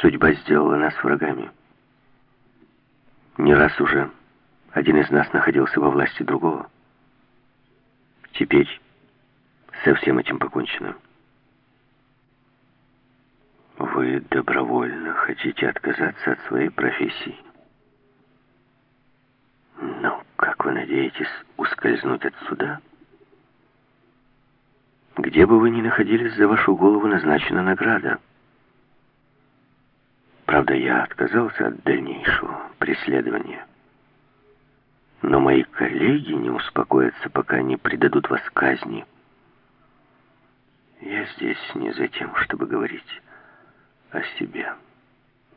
Судьба сделала нас врагами. Не раз уже один из нас находился во власти другого. Теперь со всем этим покончено. Вы добровольно хотите отказаться от своей профессии? Но как вы надеетесь ускользнуть отсюда? Где бы вы ни находились, за вашу голову назначена награда. Правда, я отказался от дальнейшего преследования. Но мои коллеги не успокоятся, пока не предадут вас казни. Я здесь не за тем, чтобы говорить о себе,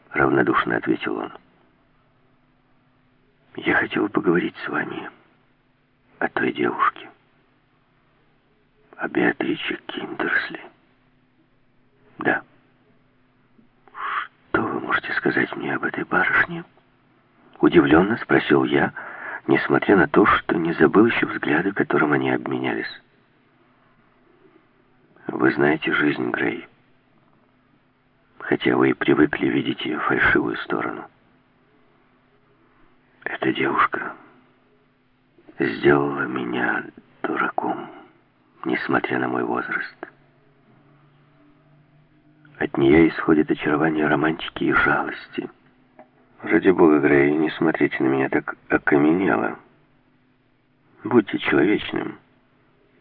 равнодушно ответил он. Я хотел поговорить с вами о той девушке, о Беатриче Киндерсли. Да. Что вы можете сказать мне об этой барышне? Удивленно спросил я, несмотря на то, что не забыл еще взгляды, которым они обменялись. Вы знаете жизнь, Грей. Хотя вы и привыкли видеть ее фальшивую сторону. Эта девушка сделала меня дураком, несмотря на мой возраст. От нее исходит очарование романтики и жалости. Ради бога, Грей, не смотрите на меня так окаменело. Будьте человечным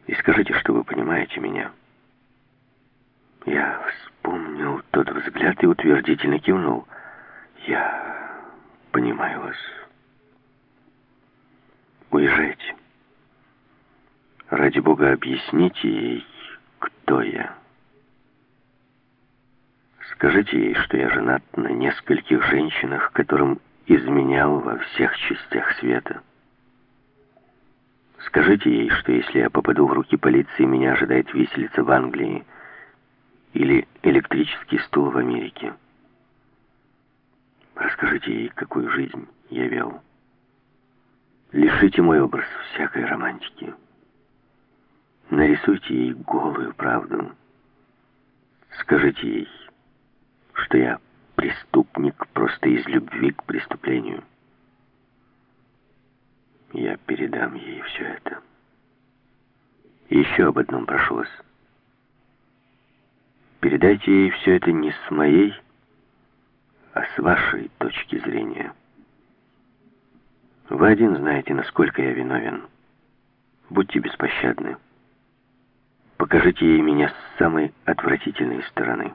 и скажите, что вы понимаете меня. Я вспомнил тот взгляд и утвердительно кивнул. Я понимаю вас. Уезжайте. Ради Бога, объясните ей, кто я. Скажите ей, что я женат на нескольких женщинах, которым изменял во всех частях света. Скажите ей, что если я попаду в руки полиции, меня ожидает виселица в Англии — или электрический стул в Америке. Расскажите ей, какую жизнь я вел. Лишите мой образ всякой романтики. Нарисуйте ей голую правду. Скажите ей, что я преступник просто из любви к преступлению. Я передам ей все это. еще об одном прошу вас. Передайте ей все это не с моей, а с вашей точки зрения. Вы один знаете, насколько я виновен. Будьте беспощадны. Покажите ей меня с самой отвратительной стороны.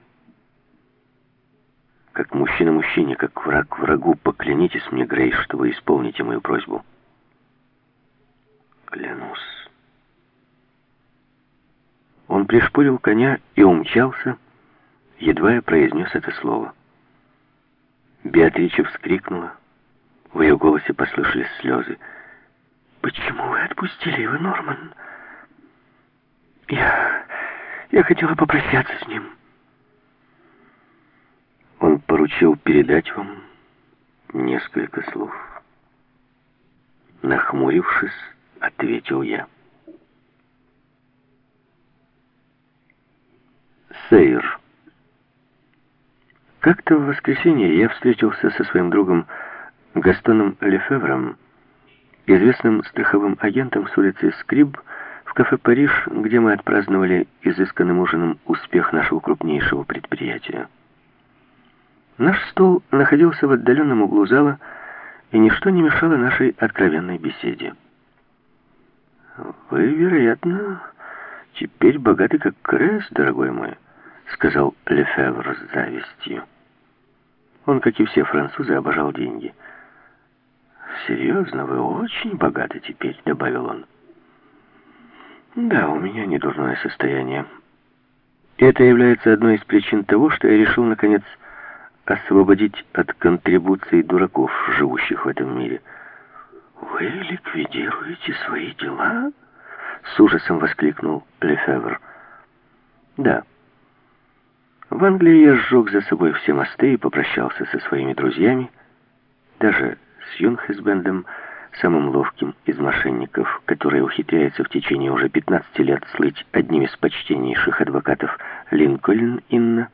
Как мужчина мужчине, как враг врагу, поклянитесь мне, Грей, что вы исполните мою просьбу. Клянусь. Он пришпорил коня и умчался, едва я произнес это слово. Беатрича вскрикнула. В ее голосе послышались слезы. «Почему вы отпустили его, Норман?» «Я... я хотела попрощаться с ним». Поручил передать вам несколько слов. Нахмурившись, ответил я. Сейр. Как-то в воскресенье я встретился со своим другом Гастоном Лефевром, известным страховым агентом с улицы Скриб, в кафе «Париж», где мы отпраздновали изысканным ужином успех нашего крупнейшего предприятия. Наш стол находился в отдаленном углу зала, и ничто не мешало нашей откровенной беседе. «Вы, вероятно, теперь богаты как Крес, дорогой мой», — сказал Лефевр с завистью. Он, как и все французы, обожал деньги. «Серьезно, вы очень богаты теперь», — добавил он. «Да, у меня недурное состояние. Это является одной из причин того, что я решил, наконец, освободить от контрибуций дураков, живущих в этом мире». «Вы ликвидируете свои дела?» — с ужасом воскликнул Лефевр. «Да». В Англии я сжег за собой все мосты и попрощался со своими друзьями, даже с Юнхесбендом, самым ловким из мошенников, который ухитряется в течение уже 15 лет слыть одним из почтеннейших адвокатов Линкольн-Инна.